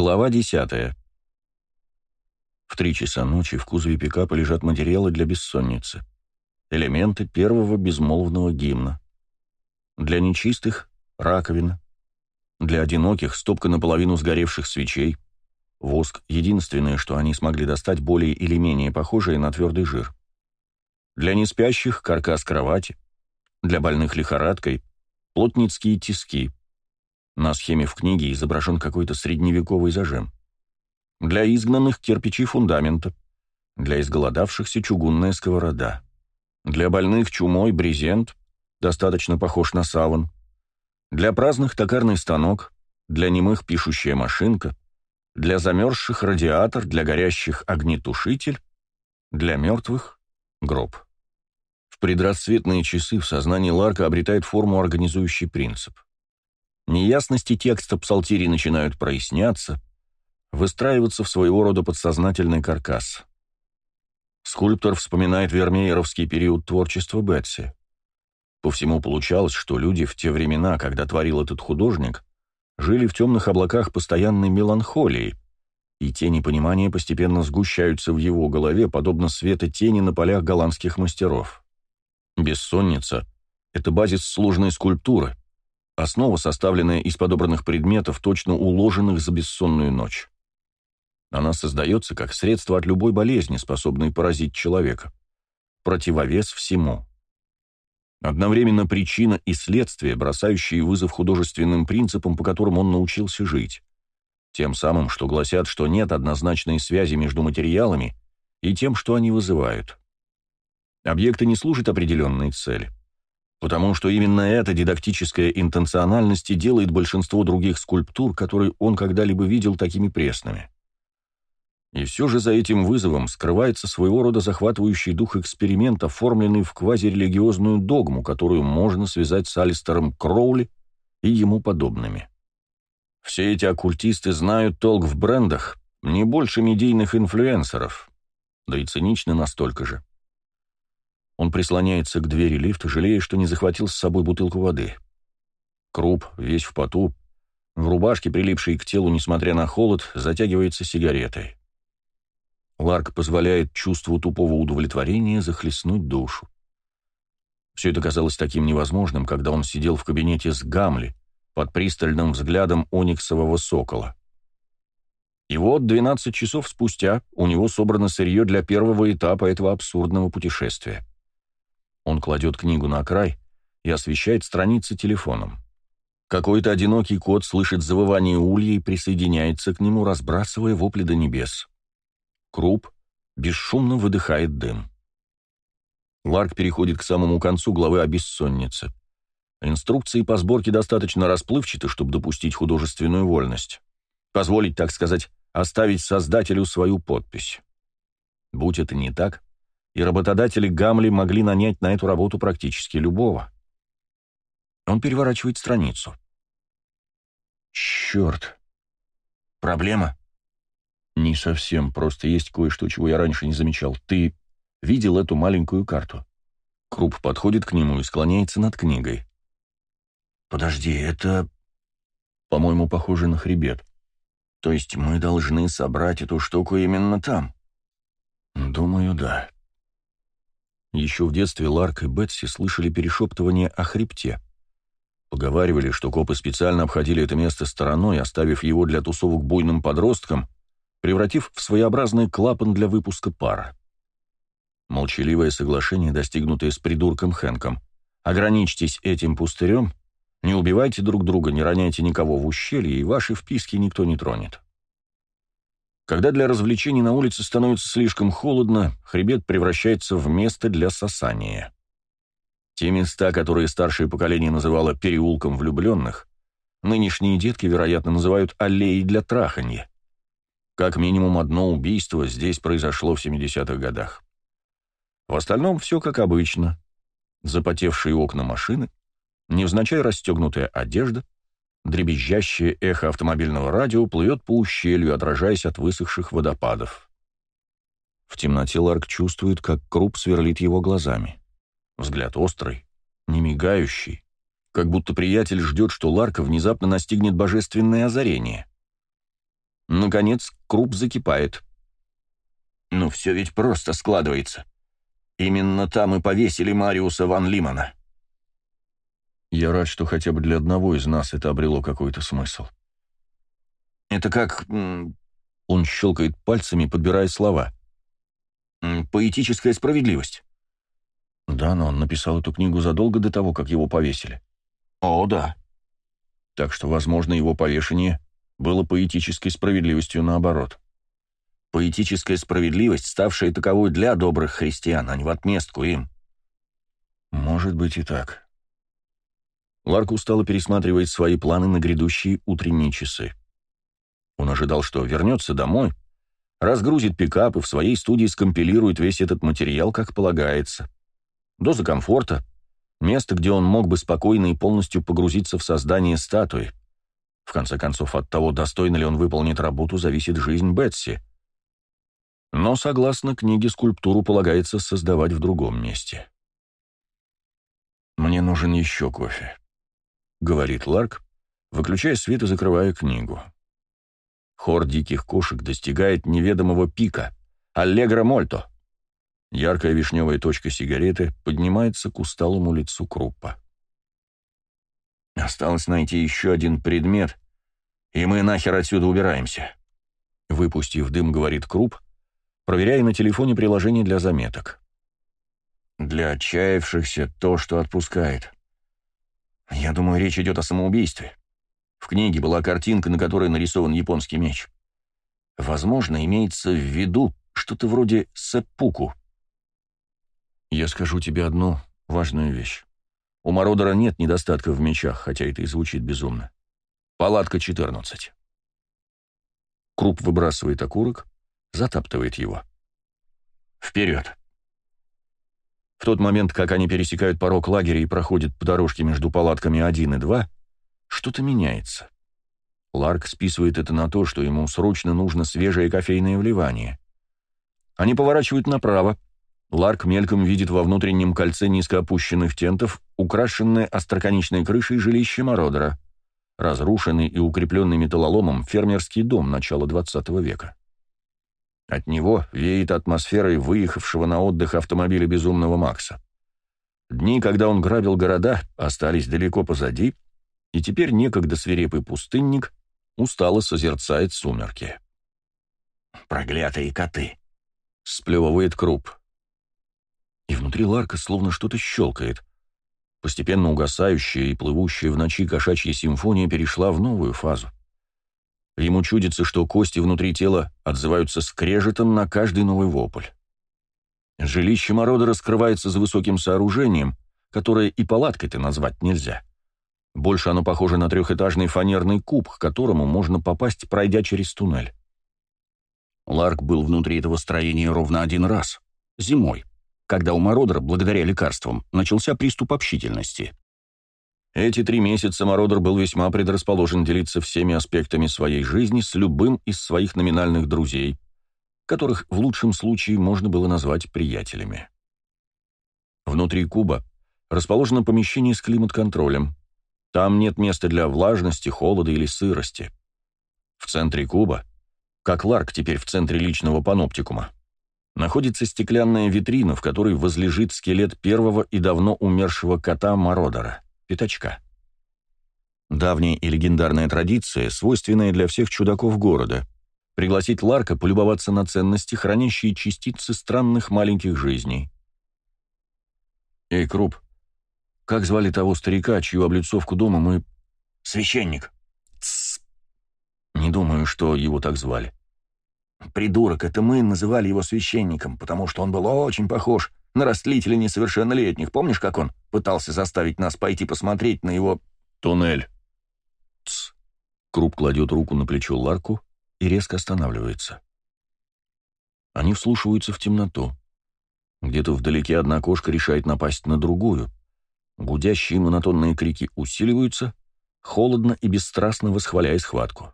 Глава 10. В три часа ночи в кузове пикапа лежат материалы для бессонницы. Элементы первого безмолвного гимна. Для нечистых — раковина. Для одиноких — стопка наполовину сгоревших свечей. Воск — единственное, что они смогли достать более или менее похожее на твердый жир. Для неспящих — каркас кровати. Для больных лихорадкой — плотницкие тиски — на схеме в книге изображен какой-то средневековый зажим. Для изгнанных кирпичи фундамента. Для изголодавшихся чугунная сковорода. Для больных чумой брезент, достаточно похож на саван. Для праздных токарный станок. Для немых пишущая машинка. Для замерзших радиатор, для горящих огнетушитель. Для мертвых — гроб. В предрассветные часы в сознании Ларка обретает форму организующий принцип. Неясности текста псалтири начинают проясняться, выстраиваться в своего рода подсознательный каркас. Скульптор вспоминает вермееровский период творчества Бетси. По всему получалось, что люди в те времена, когда творил этот художник, жили в темных облаках постоянной меланхолии, и тени понимания постепенно сгущаются в его голове, подобно света тени на полях голландских мастеров. Бессонница — это базис сложной скульптуры, Основа, составленная из подобранных предметов, точно уложенных за бессонную ночь. Она создается как средство от любой болезни, способной поразить человека. Противовес всему. Одновременно причина и следствие, бросающие вызов художественным принципам, по которым он научился жить. Тем самым, что гласят, что нет однозначной связи между материалами и тем, что они вызывают. Объекты не служат определенной цели потому что именно эта дидактическая интенциональность и делает большинство других скульптур, которые он когда-либо видел, такими пресными. И все же за этим вызовом скрывается своего рода захватывающий дух эксперимент, оформленный в квазирелигиозную догму, которую можно связать с Алистером Кроули и ему подобными. Все эти оккультисты знают толк в брендах не больше медийных инфлюенсеров, да и циничны настолько же. Он прислоняется к двери лифта, жалея, что не захватил с собой бутылку воды. Круп, весь в поту, в рубашке, прилипшей к телу, несмотря на холод, затягивается сигаретой. Ларк позволяет чувству тупого удовлетворения захлестнуть душу. Все это казалось таким невозможным, когда он сидел в кабинете с Гамли под пристальным взглядом ониксового сокола. И вот 12 часов спустя у него собрано сырье для первого этапа этого абсурдного путешествия. Он кладет книгу на край и освещает страницы телефоном. Какой-то одинокий кот слышит завывание улья и присоединяется к нему, разбрасывая вопли до небес. Круп бесшумно выдыхает дым. Ларк переходит к самому концу главы о бессоннице. Инструкции по сборке достаточно расплывчаты, чтобы допустить художественную вольность. Позволить, так сказать, оставить создателю свою подпись. Будь это не так, и работодатели Гамли могли нанять на эту работу практически любого. Он переворачивает страницу. «Черт! Проблема?» «Не совсем, просто есть кое-что, чего я раньше не замечал. Ты видел эту маленькую карту?» Круп подходит к нему и склоняется над книгой. «Подожди, это, по-моему, похоже на хребет. То есть мы должны собрать эту штуку именно там?» «Думаю, да». Еще в детстве Ларк и Бетси слышали перешептывание о хребте. Поговаривали, что копы специально обходили это место стороной, оставив его для тусовок буйным подросткам, превратив в своеобразный клапан для выпуска пара. Молчаливое соглашение, достигнутое с придурком Хэнком. Ограничьтесь этим пустырем, не убивайте друг друга, не роняйте никого в ущелье, и ваши вписки никто не тронет. Когда для развлечений на улице становится слишком холодно, хребет превращается в место для сосания. Те места, которые старшее поколение называло «переулком влюбленных», нынешние детки, вероятно, называют «аллеей для траханья». Как минимум одно убийство здесь произошло в 70-х годах. В остальном все как обычно. Запотевшие окна машины, невзначай расстегнутая одежда — Дребезжащее эхо автомобильного радио плывет по ущелью, отражаясь от высохших водопадов. В темноте Ларк чувствует, как круп сверлит его глазами. Взгляд острый, не мигающий, как будто приятель ждет, что Ларка внезапно настигнет божественное озарение. Наконец, круп закипает. Ну, все ведь просто складывается. Именно там и повесили Мариуса Ван Лимана. Я рад, что хотя бы для одного из нас это обрело какой-то смысл. Это как... Он щелкает пальцами, подбирая слова. Поэтическая справедливость. Да, но он написал эту книгу задолго до того, как его повесили. О, да. Так что, возможно, его повешение было поэтической справедливостью наоборот. Поэтическая справедливость, ставшая таковой для добрых христиан, а не в отместку им. Может быть и так. Ларк устало пересматривает свои планы на грядущие утренние часы. Он ожидал, что вернется домой, разгрузит пикап и в своей студии скомпилирует весь этот материал, как полагается. Доза комфорта, место, где он мог бы спокойно и полностью погрузиться в создание статуи. В конце концов, от того, достойно ли он выполнит работу, зависит жизнь Бетси. Но, согласно книге, скульптуру полагается создавать в другом месте. «Мне нужен еще кофе», — говорит Ларк, выключая свет и закрывая книгу. Хор диких кошек достигает неведомого пика. Аллегро мольто. Яркая вишневая точка сигареты поднимается к усталому лицу Круппа. Осталось найти еще один предмет, и мы нахер отсюда убираемся. Выпустив дым, говорит Круп, проверяя на телефоне приложение для заметок. Для отчаявшихся то, что отпускает. Я думаю, речь идет о самоубийстве. В книге была картинка, на которой нарисован японский меч. Возможно, имеется в виду что-то вроде сэппуку. Я скажу тебе одну важную вещь. У Мародера нет недостатка в мечах, хотя это и звучит безумно. Палатка 14. Круп выбрасывает окурок, затаптывает его. Вперед. В тот момент, как они пересекают порог лагеря и проходят по дорожке между палатками 1 и 2, что-то меняется. Ларк списывает это на то, что ему срочно нужно свежее кофейное вливание. Они поворачивают направо. Ларк мельком видит во внутреннем кольце низко опущенных тентов украшенное остроконечной крышей жилище Мородера, разрушенный и укрепленный металлоломом фермерский дом начала XX века. От него веет атмосферой выехавшего на отдых автомобиля безумного Макса. Дни, когда он грабил города, остались далеко позади — и теперь некогда свирепый пустынник устало созерцает сумерки. «Проклятые коты!» — сплевывает круп. И внутри Ларка словно что-то щелкает. Постепенно угасающая и плывущая в ночи кошачья симфония перешла в новую фазу. Ему чудится, что кости внутри тела отзываются скрежетом на каждый новый вопль. Жилище Морода раскрывается за высоким сооружением, которое и палаткой-то назвать нельзя. Больше оно похоже на трехэтажный фанерный куб, к которому можно попасть, пройдя через туннель. Ларк был внутри этого строения ровно один раз. Зимой, когда у Мородера, благодаря лекарствам, начался приступ общительности. Эти три месяца Мородер был весьма предрасположен делиться всеми аспектами своей жизни с любым из своих номинальных друзей, которых в лучшем случае можно было назвать приятелями. Внутри куба расположено помещение с климат-контролем, там нет места для влажности, холода или сырости. В центре куба, как Ларк теперь в центре личного паноптикума, находится стеклянная витрина, в которой возлежит скелет первого и давно умершего кота Мародера, пятачка. Давняя и легендарная традиция, свойственная для всех чудаков города, пригласить Ларка полюбоваться на ценности, хранящие частицы странных маленьких жизней. «Эй, Круп, как звали того старика, чью облицовку дома мы... Священник. Тссс. Не думаю, что его так звали. Придурок, это мы называли его священником, потому что он был очень похож на растлителя несовершеннолетних. Помнишь, как он пытался заставить нас пойти посмотреть на его... Туннель. Тсс. Круп кладет руку на плечо Ларку и резко останавливается. Они вслушиваются в темноту. Где-то вдалеке одна кошка решает напасть на другую — Гудящие монотонные крики усиливаются, холодно и бесстрастно восхваляя схватку.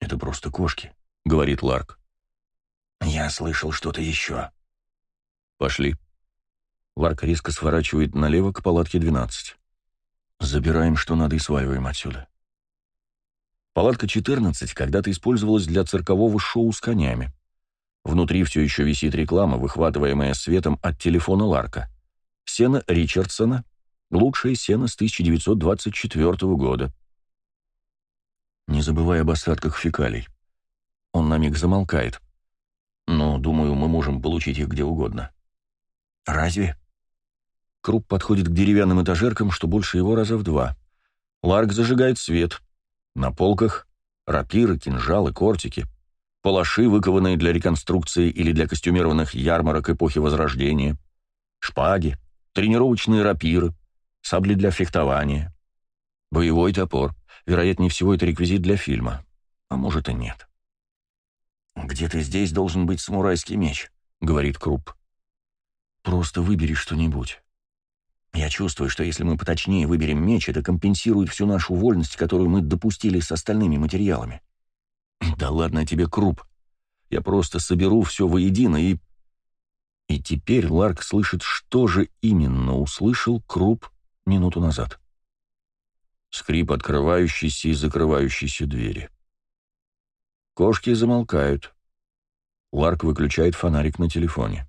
«Это просто кошки», — говорит Ларк. «Я слышал что-то еще». «Пошли». Ларк резко сворачивает налево к палатке 12. «Забираем, что надо, и сваливаем отсюда». Палатка 14 когда-то использовалась для циркового шоу с конями. Внутри все еще висит реклама, выхватываемая светом от телефона Ларка. Сено Ричардсона, лучшее сено с 1924 года. Не забывая об остатках фекалий. Он на миг замолкает. Но, думаю, мы можем получить их где угодно. Разве? Круп подходит к деревянным этажеркам, что больше его раза в два. Ларк зажигает свет. На полках рапиры, кинжалы, кортики, палаши, выкованные для реконструкции или для костюмированных ярмарок эпохи Возрождения, шпаги, тренировочные рапиры, сабли для фехтования, боевой топор. Вероятнее всего, это реквизит для фильма. А может и нет. «Где-то здесь должен быть самурайский меч», — говорит Круп. «Просто выбери что-нибудь». Я чувствую, что если мы поточнее выберем меч, это компенсирует всю нашу вольность, которую мы допустили с остальными материалами. Да ладно тебе, Круп. Я просто соберу все воедино и... И теперь Ларк слышит, что же именно услышал Круп минуту назад. Скрип открывающейся и закрывающейся двери. Кошки замолкают. Ларк выключает фонарик на телефоне.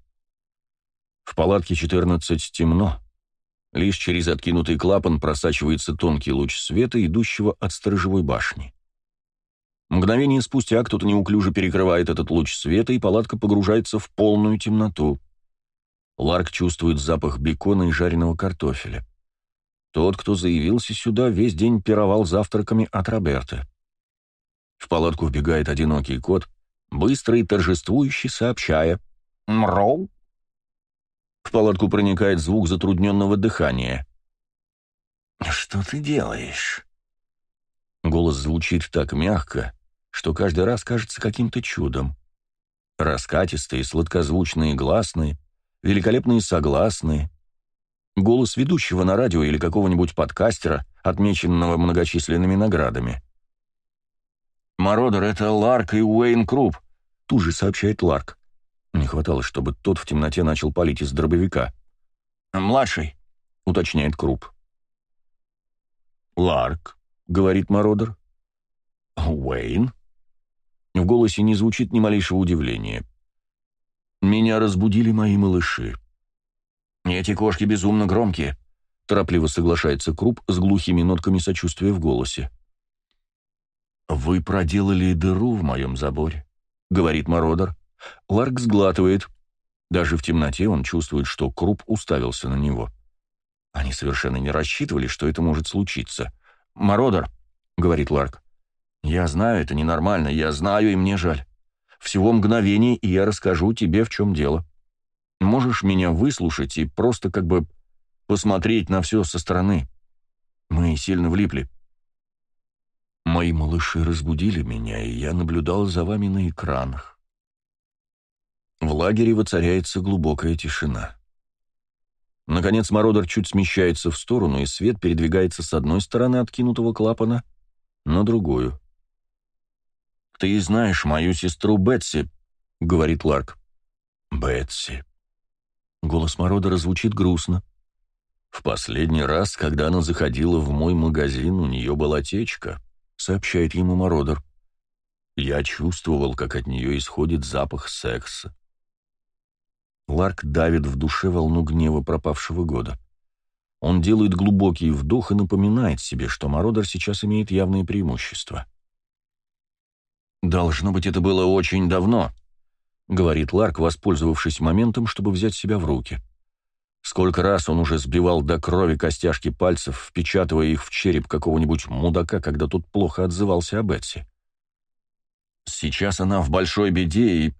В палатке 14 темно. Лишь через откинутый клапан просачивается тонкий луч света, идущего от сторожевой башни. Мгновение спустя кто-то неуклюже перекрывает этот луч света, и палатка погружается в полную темноту. Ларк чувствует запах бекона и жареного картофеля. Тот, кто заявился сюда, весь день пировал завтраками от Роберта. В палатку вбегает одинокий кот, быстро и торжествующе сообщая «Мроу!» В палатку проникает звук затрудненного дыхания. «Что ты делаешь?» Голос звучит так мягко, что каждый раз кажется каким-то чудом. Раскатистые, сладкозвучные гласные, великолепные согласные. Голос ведущего на радио или какого-нибудь подкастера, отмеченного многочисленными наградами. «Мародер — это Ларк и Уэйн Круп», — тут же сообщает Ларк. Не хватало, чтобы тот в темноте начал палить из дробовика. «Младший», — уточняет Круп. «Ларк», — говорит Мародер. «Уэйн?» В голосе не звучит ни малейшего удивления. «Меня разбудили мои малыши». «Эти кошки безумно громкие», — торопливо соглашается Круп с глухими нотками сочувствия в голосе. «Вы проделали дыру в моем заборе», — говорит Мародер. Ларк сглатывает. Даже в темноте он чувствует, что Круп уставился на него. Они совершенно не рассчитывали, что это может случиться. «Мародер», — говорит Ларк, — «я знаю, это ненормально, я знаю, и мне жаль. Всего мгновение, и я расскажу тебе, в чем дело. Можешь меня выслушать и просто как бы посмотреть на все со стороны. Мы сильно влипли». Мои малыши разбудили меня, и я наблюдал за вами на экранах. В лагере воцаряется глубокая тишина. Наконец Мородер чуть смещается в сторону, и свет передвигается с одной стороны откинутого клапана на другую. «Ты знаешь мою сестру Бетси», — говорит Ларк. «Бетси». Голос Мородера звучит грустно. «В последний раз, когда она заходила в мой магазин, у нее была течка», — сообщает ему Мородер. «Я чувствовал, как от нее исходит запах секса. Ларк давит в душе волну гнева пропавшего года. Он делает глубокий вдох и напоминает себе, что Мародер сейчас имеет явные преимущества. «Должно быть, это было очень давно», — говорит Ларк, воспользовавшись моментом, чтобы взять себя в руки. Сколько раз он уже сбивал до крови костяшки пальцев, впечатывая их в череп какого-нибудь мудака, когда тот плохо отзывался о Бетси. Сейчас она в большой беде, и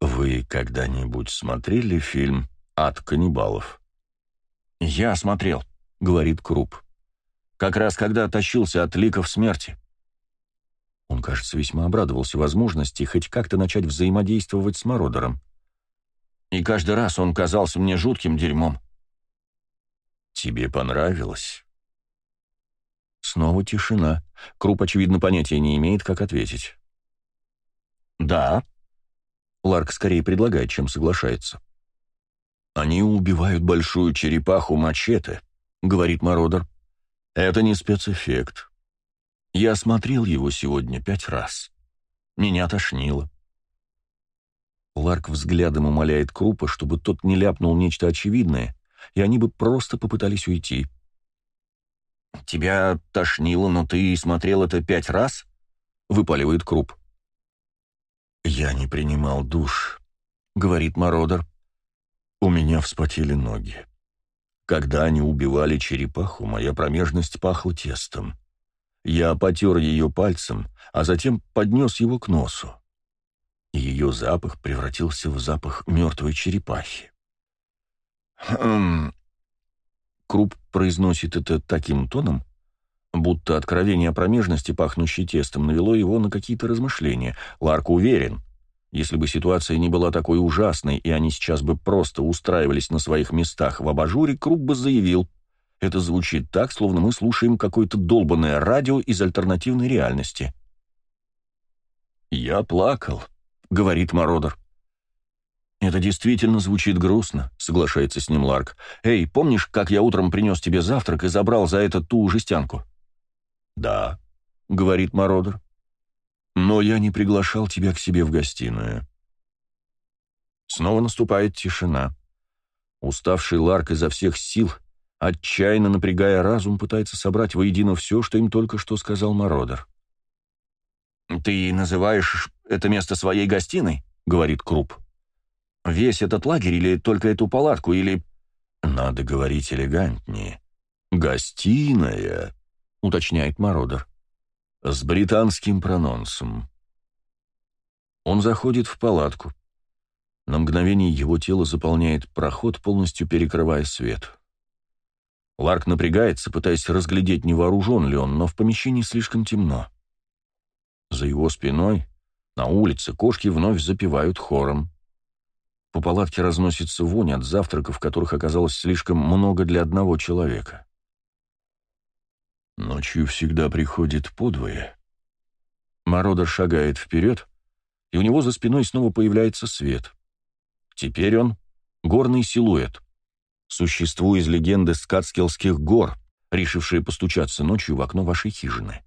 «Вы когда-нибудь смотрели фильм «Ад каннибалов»?» «Я смотрел», — говорит Круп. «Как раз когда тащился от ликов смерти». Он, кажется, весьма обрадовался возможности хоть как-то начать взаимодействовать с Мородером. И каждый раз он казался мне жутким дерьмом. «Тебе понравилось?» Снова тишина. Круп, очевидно, понятия не имеет, как ответить. «Да», Ларк скорее предлагает, чем соглашается. «Они убивают большую черепаху мачете», — говорит Мародер. «Это не спецэффект. Я осмотрел его сегодня пять раз. Меня тошнило. Ларк взглядом умоляет Крупа, чтобы тот не ляпнул нечто очевидное, и они бы просто попытались уйти. «Тебя тошнило, но ты смотрел это пять раз?» — выпаливает Круп. «Я не принимал душ», — говорит Мородер. «У меня вспотели ноги. Когда они убивали черепаху, моя промежность пахла тестом. Я потер ее пальцем, а затем поднес его к носу. Ее запах превратился в запах мертвой черепахи. «Хм...» Круп произносит это таким тоном, будто откровение о промежности, пахнущей тестом, навело его на какие-то размышления. Ларк уверен, если бы ситуация не была такой ужасной, и они сейчас бы просто устраивались на своих местах в абажуре, Круп бы заявил, это звучит так, словно мы слушаем какое-то долбанное радио из альтернативной реальности. «Я плакал», — говорит Мородер. «Это действительно звучит грустно», — соглашается с ним Ларк. «Эй, помнишь, как я утром принес тебе завтрак и забрал за это ту жестянку?» «Да», — говорит Мородер. «Но я не приглашал тебя к себе в гостиную». Снова наступает тишина. Уставший Ларк изо всех сил — отчаянно напрягая разум, пытается собрать воедино все, что им только что сказал Мородер. «Ты называешь это место своей гостиной?» — говорит Круп. «Весь этот лагерь или только эту палатку, или...» «Надо говорить элегантнее. Гостиная», — уточняет Мородер. «С британским прононсом». Он заходит в палатку. На мгновение его тело заполняет проход, полностью перекрывая свет. Ларк напрягается, пытаясь разглядеть, не вооружен ли он, но в помещении слишком темно. За его спиной, на улице, кошки вновь запивают хором. По палатке разносится вонь от завтраков, которых оказалось слишком много для одного человека. Ночью всегда приходит подвое. Мародер шагает вперед, и у него за спиной снова появляется свет. Теперь он — горный силуэт существу из легенды Скатскелских гор, решившие постучаться ночью в окно вашей хижины.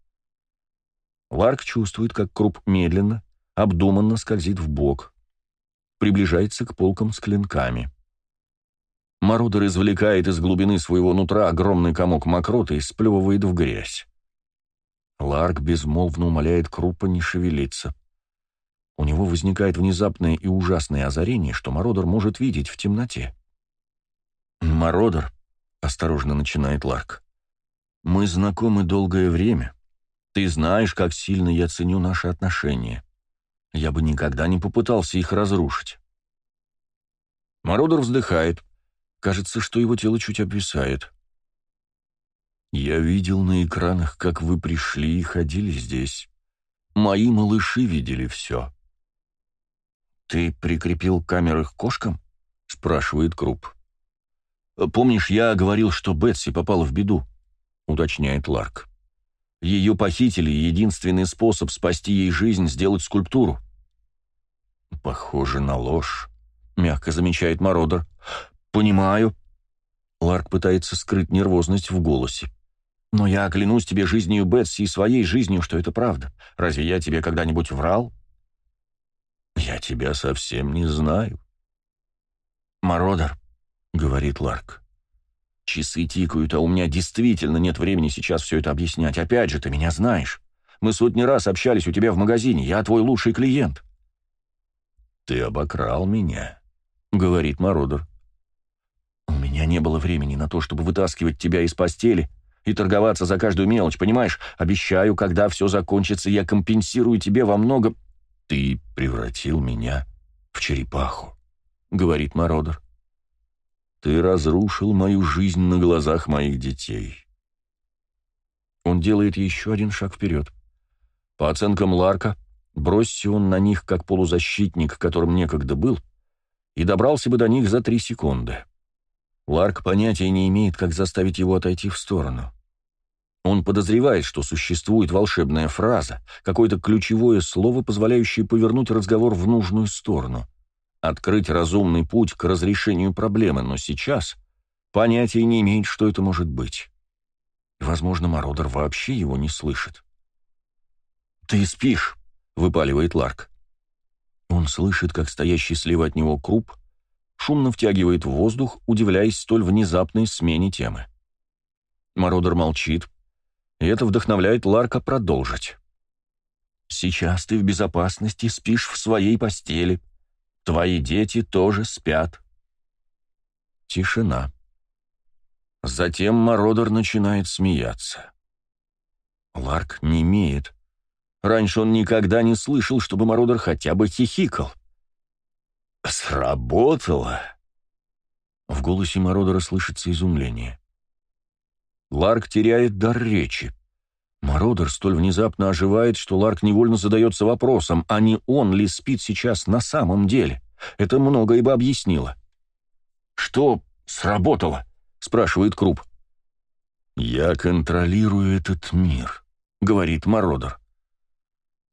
Ларк чувствует, как круп медленно, обдуманно скользит в бок, приближается к полкам с клинками. Мародер извлекает из глубины своего нутра огромный комок мокроты и сплевывает в грязь. Ларк безмолвно умоляет Крупа не шевелиться. У него возникает внезапное и ужасное озарение, что Мародер может видеть в темноте. «Мародер», — осторожно начинает Ларк, — «мы знакомы долгое время. Ты знаешь, как сильно я ценю наши отношения. Я бы никогда не попытался их разрушить». Мародер вздыхает. Кажется, что его тело чуть обвисает. «Я видел на экранах, как вы пришли и ходили здесь. Мои малыши видели все». «Ты прикрепил камеры к кошкам?» — спрашивает Круп. «Помнишь, я говорил, что Бетси попала в беду?» — уточняет Ларк. «Ее похитили, единственный способ спасти ей жизнь — сделать скульптуру». «Похоже на ложь», — мягко замечает Мородер. «Понимаю». Ларк пытается скрыть нервозность в голосе. «Но я клянусь тебе жизнью Бетси и своей жизнью, что это правда. Разве я тебе когда-нибудь врал?» «Я тебя совсем не знаю». «Мородер», — говорит Ларк. «Часы тикают, а у меня действительно нет времени сейчас все это объяснять. Опять же, ты меня знаешь. Мы сотни раз общались у тебя в магазине. Я твой лучший клиент». «Ты обокрал меня», — говорит Мородер. «У меня не было времени на то, чтобы вытаскивать тебя из постели и торговаться за каждую мелочь, понимаешь? Обещаю, когда все закончится, я компенсирую тебе во много...» «Ты превратил меня в черепаху», — говорит Мородер. Ты разрушил мою жизнь на глазах моих детей. Он делает еще один шаг вперед. По оценкам Ларка, бросься он на них как полузащитник, которым некогда был, и добрался бы до них за три секунды. Ларк понятия не имеет, как заставить его отойти в сторону. Он подозревает, что существует волшебная фраза, какое-то ключевое слово, позволяющее повернуть разговор в нужную сторону — открыть разумный путь к разрешению проблемы, но сейчас понятия не имеет, что это может быть. возможно, Мародер вообще его не слышит. «Ты спишь», — выпаливает Ларк. Он слышит, как стоящий слева от него круп шумно втягивает воздух, удивляясь столь внезапной смене темы. Мародер молчит, и это вдохновляет Ларка продолжить. «Сейчас ты в безопасности, спишь в своей постели. Твои дети тоже спят». Тишина. Затем Мародер начинает смеяться. Ларк не имеет. Раньше он никогда не слышал, чтобы Мародер хотя бы хихикал. «Сработало!» В голосе Мародера слышится изумление. Ларк теряет дар речи. Мародер столь внезапно оживает, что Ларк невольно задается вопросом, а не он ли спит сейчас на самом деле. Это многое бы объяснило. «Что сработало?» — спрашивает Круп. «Я контролирую этот мир», — говорит Мародер.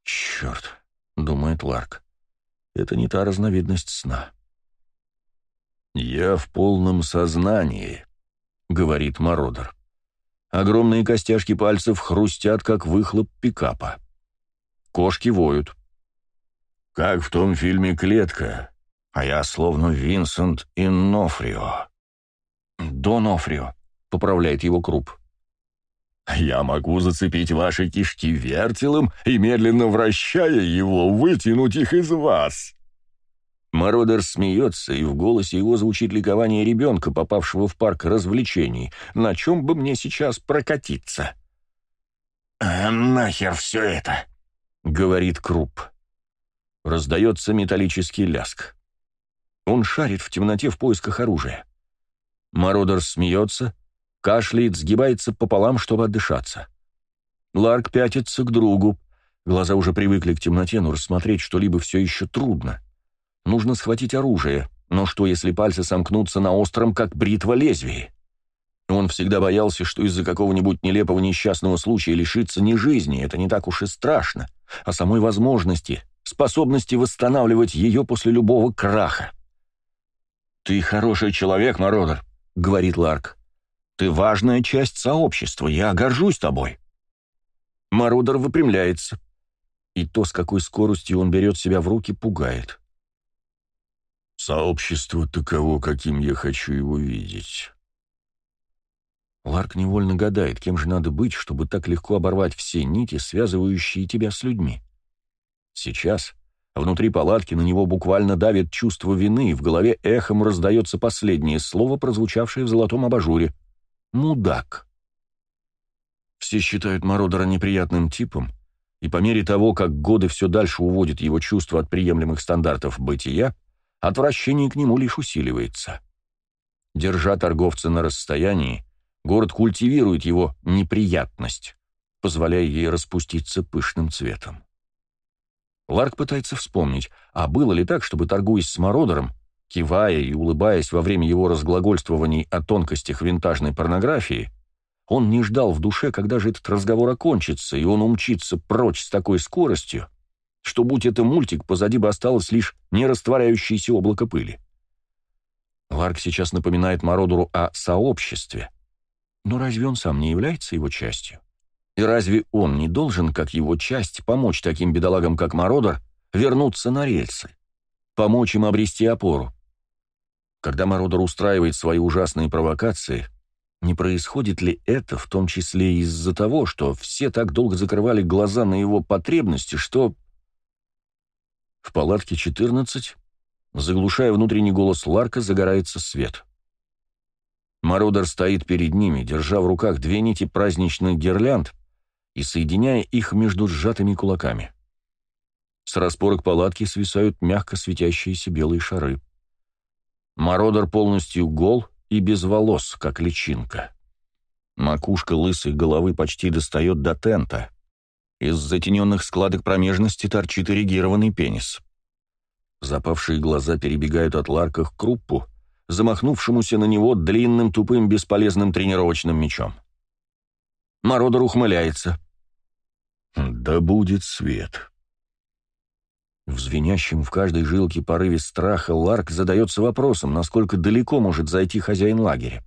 «Черт», — думает Ларк, — «это не та разновидность сна». «Я в полном сознании», — говорит Мародер. Огромные костяшки пальцев хрустят, как выхлоп пикапа. Кошки воют. Как в том фильме «Клетка», а я словно Винсент Иннофрио. «Донофрио», — поправляет его Круп. «Я могу зацепить ваши кишки вертелом и, медленно вращая его, вытянуть их из вас». Мародер смеется, и в голосе его звучит ликование ребенка, попавшего в парк развлечений. «На чем бы мне сейчас прокатиться?» «А нахер все это?» — говорит Круп. Раздается металлический ляск. Он шарит в темноте в поисках оружия. Мародер смеется, кашляет, сгибается пополам, чтобы отдышаться. Ларк пятится к другу. Глаза уже привыкли к темноте, но рассмотреть что-либо все еще трудно. Нужно схватить оружие, но что, если пальцы сомкнутся на остром, как бритва лезвии? Он всегда боялся, что из-за какого-нибудь нелепого несчастного случая лишится не жизни, это не так уж и страшно, а самой возможности, способности восстанавливать ее после любого краха. «Ты хороший человек, Мародер», — говорит Ларк. «Ты важная часть сообщества, я горжусь тобой». Мародер выпрямляется. И то, с какой скоростью он берет себя в руки, пугает. «Сообщество таково, каким я хочу его видеть». Ларк невольно гадает, кем же надо быть, чтобы так легко оборвать все нити, связывающие тебя с людьми. Сейчас Внутри палатки на него буквально давит чувство вины, и в голове эхом раздается последнее слово, прозвучавшее в золотом абажуре. «Мудак». Все считают Мародера неприятным типом, и по мере того, как годы все дальше уводят его чувство от приемлемых стандартов бытия, отвращение к нему лишь усиливается. Держа торговца на расстоянии, город культивирует его неприятность, позволяя ей распуститься пышным цветом. Ларк пытается вспомнить, а было ли так, чтобы, торгуясь с Мародером, кивая и улыбаясь во время его разглагольствований о тонкостях винтажной порнографии, он не ждал в душе, когда же этот разговор окончится, и он умчится прочь с такой скоростью, что, будь это мультик, позади бы осталось лишь нерастворяющееся облако пыли. Ларк сейчас напоминает Мародеру о сообществе. Но разве он сам не является его частью? И разве он не должен, как его часть, помочь таким бедолагам, как Мародер, вернуться на рельсы? Помочь им обрести опору? Когда Мародер устраивает свои ужасные провокации, не происходит ли это в том числе из-за того, что все так долго закрывали глаза на его потребности, что... В палатке 14, заглушая внутренний голос Ларка, загорается свет. Мародер стоит перед ними, держа в руках две нити праздничных гирлянд, и соединяя их между сжатыми кулаками. С распорок палатки свисают мягко светящиеся белые шары. Мародер полностью гол и без волос, как личинка. Макушка лысой головы почти достает до тента. Из затененных складок промежности торчит эрегированный пенис. Запавшие глаза перебегают от Ларка к Круппу, замахнувшемуся на него длинным тупым бесполезным тренировочным мечом. Мародер ухмыляется. Да будет свет. В звенящем в каждой жилке порыве страха Ларк задается вопросом, насколько далеко может зайти хозяин лагеря.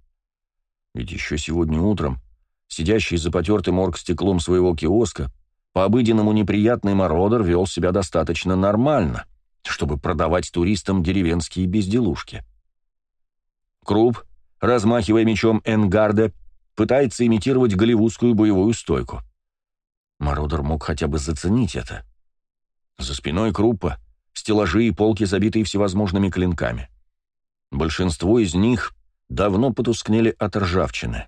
Ведь еще сегодня утром, сидящий за потертым оргстеклом своего киоска, По-обыденному неприятный мародер вел себя достаточно нормально, чтобы продавать туристам деревенские безделушки. Круп, размахивая мечом Энгарда, пытается имитировать голливудскую боевую стойку. Мародер мог хотя бы заценить это. За спиной Круппа стеллажи и полки, забитые всевозможными клинками. Большинство из них давно потускнели от ржавчины.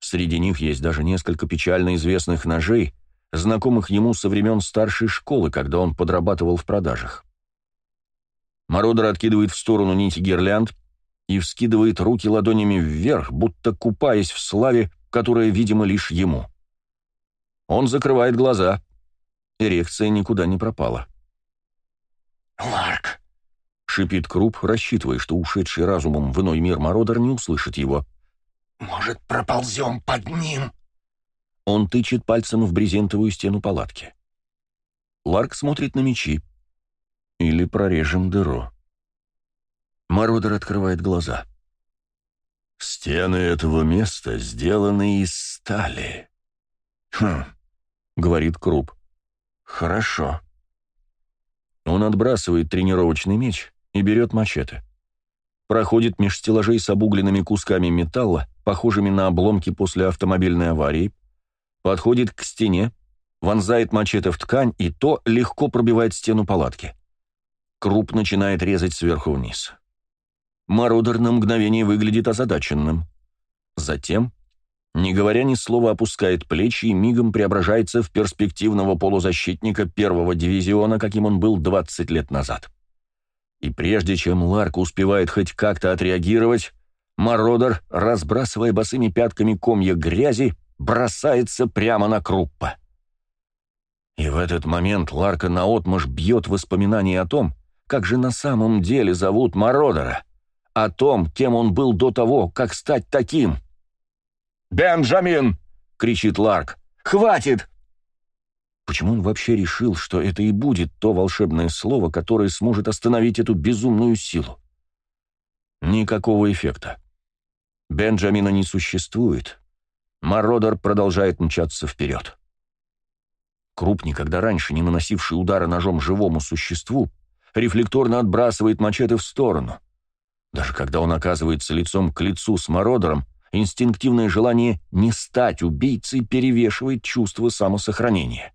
Среди них есть даже несколько печально известных ножей, знакомых ему со времен старшей школы, когда он подрабатывал в продажах. Мародер откидывает в сторону нити гирлянд и вскидывает руки ладонями вверх, будто купаясь в славе, которая, видимо, лишь ему. Он закрывает глаза. Эрекция никуда не пропала. «Ларк!» — шипит Круп, рассчитывая, что ушедший разумом в иной мир Мародер не услышит его. «Может, проползем под ним?» Он тычет пальцем в брезентовую стену палатки. Ларк смотрит на мечи. Или прорежем дыру. Мародер открывает глаза. «Стены этого места сделаны из стали». «Хм», — говорит Круп. «Хорошо». Он отбрасывает тренировочный меч и берет мачете. Проходит меж стеллажей с обугленными кусками металла, похожими на обломки после автомобильной аварии, подходит к стене, вонзает мачете в ткань, и то легко пробивает стену палатки. Круп начинает резать сверху вниз. Мародер на мгновение выглядит озадаченным. Затем, не говоря ни слова, опускает плечи и мигом преображается в перспективного полузащитника первого дивизиона, каким он был 20 лет назад. И прежде чем Ларк успевает хоть как-то отреагировать, Мародер, разбрасывая босыми пятками комья грязи, бросается прямо на Круппа. И в этот момент Ларка наотмашь бьет воспоминания о том, как же на самом деле зовут Мародера, о том, кем он был до того, как стать таким. «Бенджамин!» — кричит Ларк. «Хватит!» Почему он вообще решил, что это и будет то волшебное слово, которое сможет остановить эту безумную силу? Никакого эффекта. Бенджамина не существует, Мародер продолжает мчаться вперед. Круп, никогда раньше не наносивший удара ножом живому существу, рефлекторно отбрасывает мачете в сторону. Даже когда он оказывается лицом к лицу с Мародером, инстинктивное желание не стать убийцей перевешивает чувство самосохранения.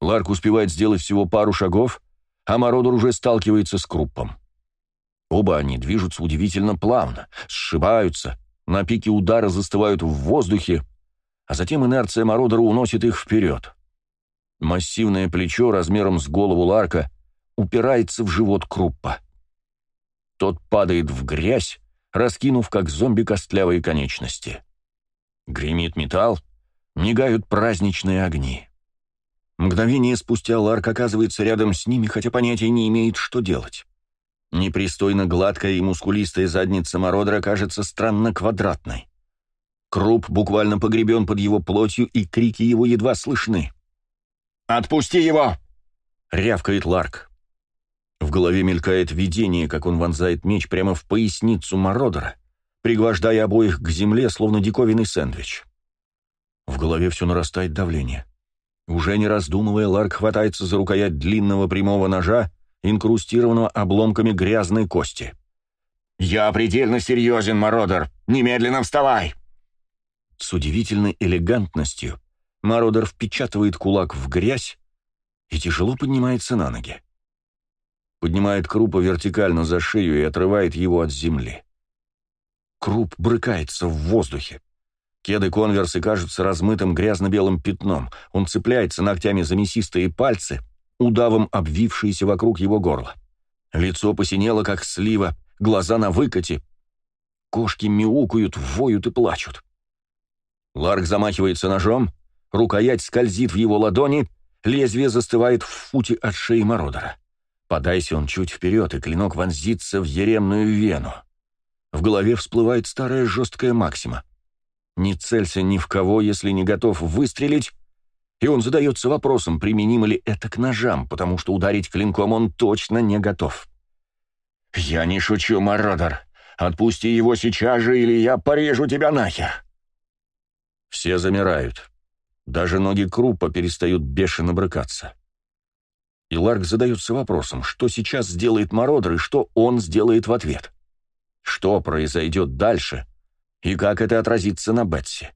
Ларк успевает сделать всего пару шагов, а Мародер уже сталкивается с Круппом. Оба они движутся удивительно плавно, сшибаются, на пике удара застывают в воздухе, а затем инерция Мародера уносит их вперед. Массивное плечо размером с голову Ларка упирается в живот Круппа. Тот падает в грязь, раскинув как зомби костлявые конечности. Гремит металл, мигают праздничные огни. Мгновение спустя Ларк оказывается рядом с ними, хотя понятия не имеет, что делать. Непристойно гладкая и мускулистая задница Мародера кажется странно квадратной. Круп буквально погребен под его плотью, и крики его едва слышны. «Отпусти его!» — рявкает Ларк. В голове мелькает видение, как он вонзает меч прямо в поясницу Мародера, пригвождая обоих к земле, словно диковинный сэндвич. В голове все нарастает давление. Уже не раздумывая, Ларк хватается за рукоять длинного прямого ножа инкрустированного обломками грязной кости. «Я предельно серьезен, Мародер! Немедленно вставай!» С удивительной элегантностью Мародер впечатывает кулак в грязь и тяжело поднимается на ноги. Поднимает Крупа вертикально за шею и отрывает его от земли. Круп брыкается в воздухе. Кеды конверсы кажутся размытым грязно-белым пятном. Он цепляется ногтями за мясистые пальцы — удавом обвившиеся вокруг его горла. Лицо посинело, как слива, глаза на выкате. Кошки мяукают, воют и плачут. Ларк замахивается ножом, рукоять скользит в его ладони, лезвие застывает в футе от шеи Мародера. Подайся он чуть вперед, и клинок вонзится в еремную вену. В голове всплывает старая жесткая максима. «Не целься ни в кого, если не готов выстрелить, и он задается вопросом, применимо ли это к ножам, потому что ударить клинком он точно не готов. «Я не шучу, Мародер. Отпусти его сейчас же, или я порежу тебя нахер!» Все замирают. Даже ноги Круппа перестают бешено брыкаться. И Ларк задается вопросом, что сейчас сделает Мародер и что он сделает в ответ. Что произойдет дальше и как это отразится на Бетси.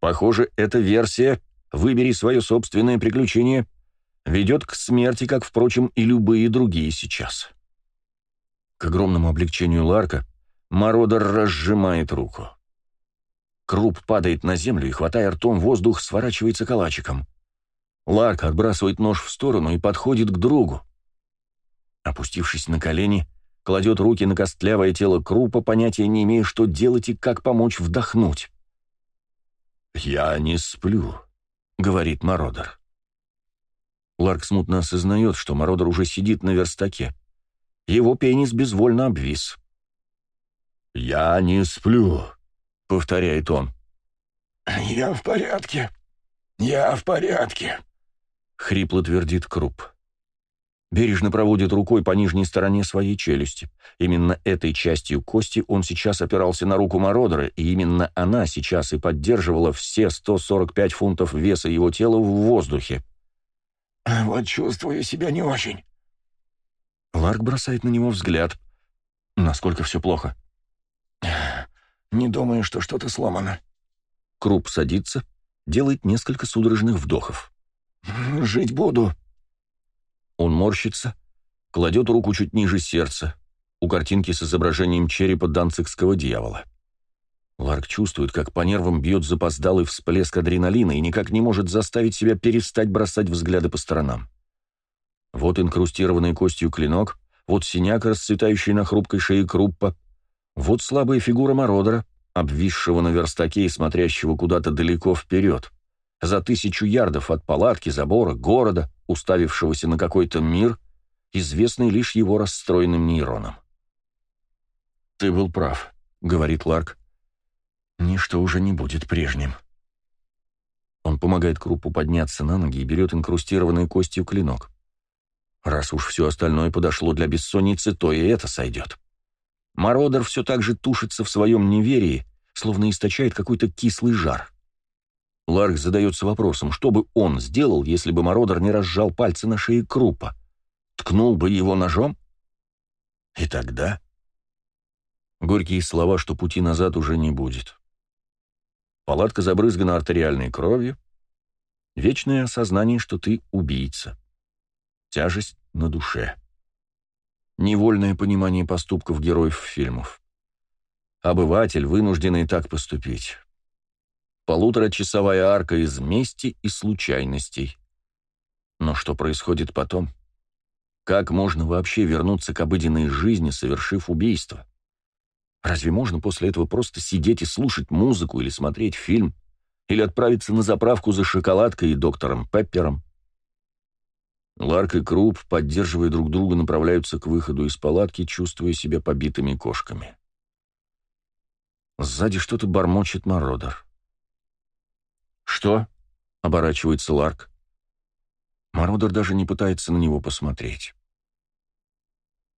Похоже, эта версия «Выбери свое собственное приключение» ведет к смерти, как, впрочем, и любые другие сейчас. К огромному облегчению Ларка Мародер разжимает руку. Круп падает на землю и, хватая ртом воздух, сворачивается калачиком. Ларк отбрасывает нож в сторону и подходит к другу. Опустившись на колени, кладет руки на костлявое тело Крупа, понятия не имея, что делать и как помочь вдохнуть. «Я не сплю», — говорит Мародер. Ларк смутно осознает, что Мародер уже сидит на верстаке. Его пенис безвольно обвис. «Я не сплю», — повторяет он. «Я в порядке. Я в порядке», — хрипло твердит Круп. Бережно проводит рукой по нижней стороне своей челюсти. Именно этой частью кости он сейчас опирался на руку Мародера, и именно она сейчас и поддерживала все 145 фунтов веса его тела в воздухе. «Вот чувствую себя не очень». Ларк бросает на него взгляд. Насколько все плохо. «Не думаю, что что-то сломано». Круп садится, делает несколько судорожных вдохов. «Жить буду». Он морщится, кладет руку чуть ниже сердца, у картинки с изображением черепа данцикского дьявола. Ларк чувствует, как по нервам бьет запоздалый всплеск адреналина и никак не может заставить себя перестать бросать взгляды по сторонам. Вот инкрустированный костью клинок, вот синяк, расцветающий на хрупкой шее Круппа, вот слабая фигура Мародера, обвисшего на верстаке и смотрящего куда-то далеко вперед, за тысячу ярдов от палатки, забора, города, уставившегося на какой-то мир, известный лишь его расстроенным нейронам. «Ты был прав», — говорит Ларк. «Ничто уже не будет прежним». Он помогает Крупу подняться на ноги и берет инкрустированный костью клинок. Раз уж все остальное подошло для бессонницы, то и это сойдет. Мародер все так же тушится в своем неверии, словно источает какой-то кислый жар. Ларк задается вопросом, что бы он сделал, если бы Мародер не разжал пальцы на шее Крупа? Ткнул бы его ножом? И тогда... Горькие слова, что пути назад уже не будет. Палатка забрызгана артериальной кровью. Вечное осознание, что ты убийца. Тяжесть на душе невольное понимание поступков героев фильмов. Обыватель, вынужденный так поступить. Полуторачасовая арка из мести и случайностей. Но что происходит потом? Как можно вообще вернуться к обыденной жизни, совершив убийство? Разве можно после этого просто сидеть и слушать музыку или смотреть фильм? Или отправиться на заправку за шоколадкой и доктором Пеппером? Ларк и Круп, поддерживая друг друга, направляются к выходу из палатки, чувствуя себя побитыми кошками. Сзади что-то бормочет Мародер. «Что?» — оборачивается Ларк. Мародер даже не пытается на него посмотреть.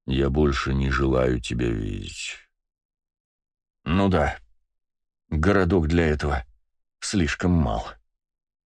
«Я больше не желаю тебя видеть». «Ну да, городок для этого слишком мал».